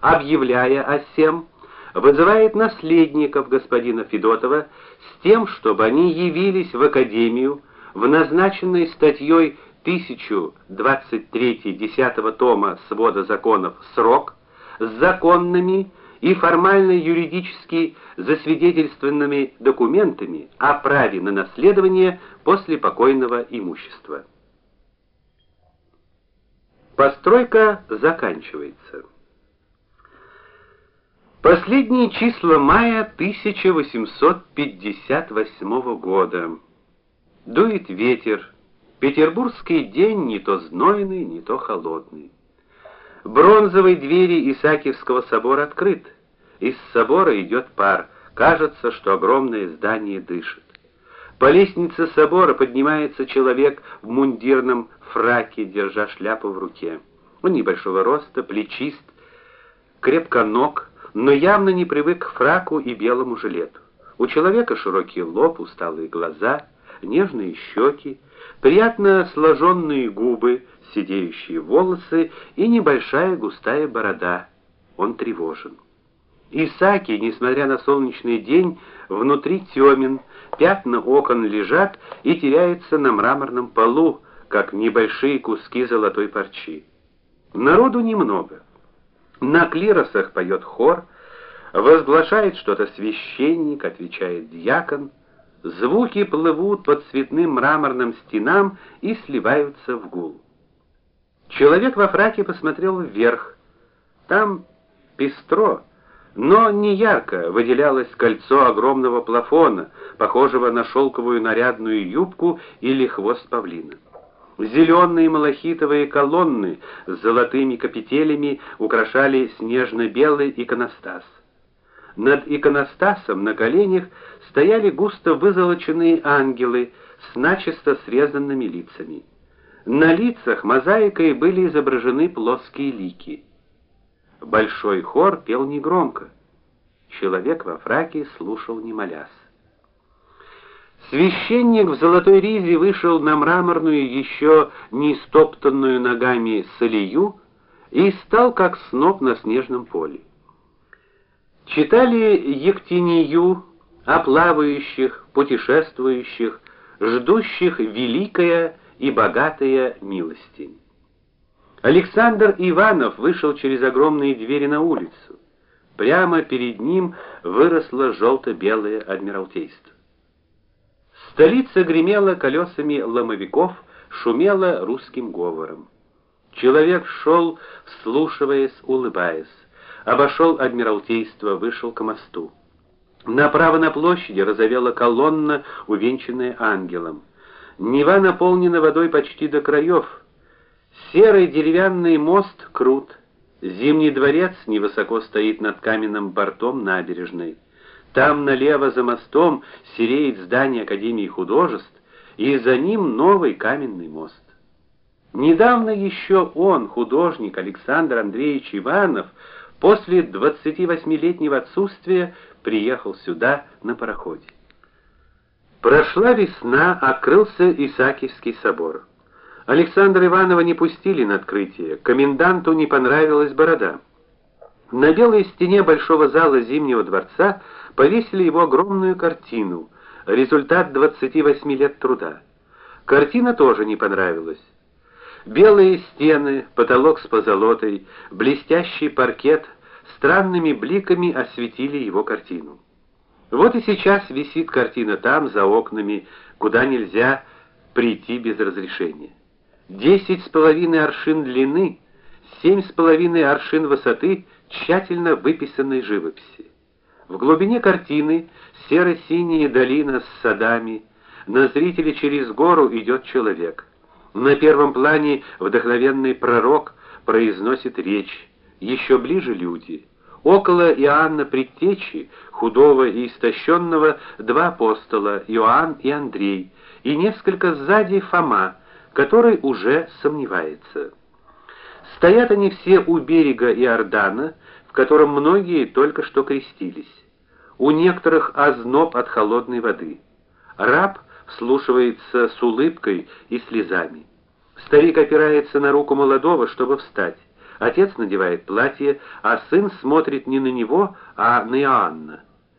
объявляя о сем, вызывает наследников господина Федотова с тем, чтобы они явились в академию в назначенный статьей 1023 10 тома свода законов срок с законными и формально юридически засвидетельствованными документами о праве на наследование после покойного имущества. Постройка заканчивается. Последние числа мая 1858 года. Дует ветер. Петербургский день не то знойный, не то холодный. Бронзовые двери Исаакиевского собора открыт. Из собора идет пар. Кажется, что огромное здание дышит. По лестнице собора поднимается человек в мундирном фраке, держа шляпу в руке. Он небольшого роста, плечист, крепко ног, но явно не привык к фраку и белому жилету. У человека широкий лоб, усталые глаза, нежные щеки, приятно сложенные губы, сидеющие волосы и небольшая густая борода. Он тревожен. Исаки, несмотря на солнечный день, внутри тёмен, пятна окон лежат и теряются на мраморном полу, как небольшие куски золотой парчи. Народу немного. На клиросах поет хор, возглашает что-то священник, отвечает диакон. Звуки плывут по цветным мраморным стенам и сливаются в гул. Человек во фраке посмотрел вверх. Там пестро, но не ярко выделялось кольцо огромного плафона, похожего на шелковую нарядную юбку или хвост павлина. Зеленые малахитовые колонны с золотыми капителями украшали снежно-белый иконостас. Над иконостасом на коленях стояли густо вызолоченные ангелы с начисто срезанными лицами. На лицах мозаикой были изображены плоские лики. Большой хор пел негромко. Человек во фраке слушал не молясь. Священник в золотой ризе вышел на мраморную, еще не стоптанную ногами солью и стал как сноп на снежном поле. Читали Ектинию о плавающих, путешествующих, ждущих великая и богатая милости. Александр Иванов вышел через огромные двери на улицу. Прямо перед ним выросло желто белое адмиралтейство. Столица гремела колесами ломовиков, шумела русским говором. Человек шел, вслушиваясь, улыбаясь. Обошел адмиралтейство, вышел к мосту. Направо на площади разовела колонна, увенчанная ангелом. Нева наполнена водой почти до краев. Серый деревянный мост крут. Зимний дворец невысоко стоит над каменным бортом набережной. Там налево за мостом сереет здание Академии художеств, и за ним новый каменный мост. Недавно еще он, художник Александр Андреевич Иванов, после 28-летнего отсутствия приехал сюда на пароходе. Прошла весна, открылся Исаакиевский собор. Александра Иванова не пустили на открытие. Коменданту не понравилась борода. На белой стене большого зала Зимнего дворца повесили его огромную картину, результат 28 лет труда. Картина тоже не понравилась. Белые стены, потолок с позолотой, блестящий паркет странными бликами осветили его картину. Вот и сейчас висит картина там за окнами, куда нельзя прийти без разрешения. Десять с половиной аршин длины, семь с половиной аршин высоты тщательно выписанной живописи. В глубине картины серо-синяя долина с садами, на зрителя через гору идет человек. На первом плане вдохновенный пророк произносит речь. Еще ближе люди. Около Иоанна Предтечи, худого и истощенного, два апостола, Иоанн и Андрей, и несколько сзади Фома, который уже сомневается. Стоят они все у берега Иордана, в котором многие только что крестились. У некоторых озноб от холодной воды. Раб вслушивается с улыбкой и слезами. Старик опирается на руку молодого, чтобы встать. Отец надевает платье, а сын смотрит не на него, а на Иоанна.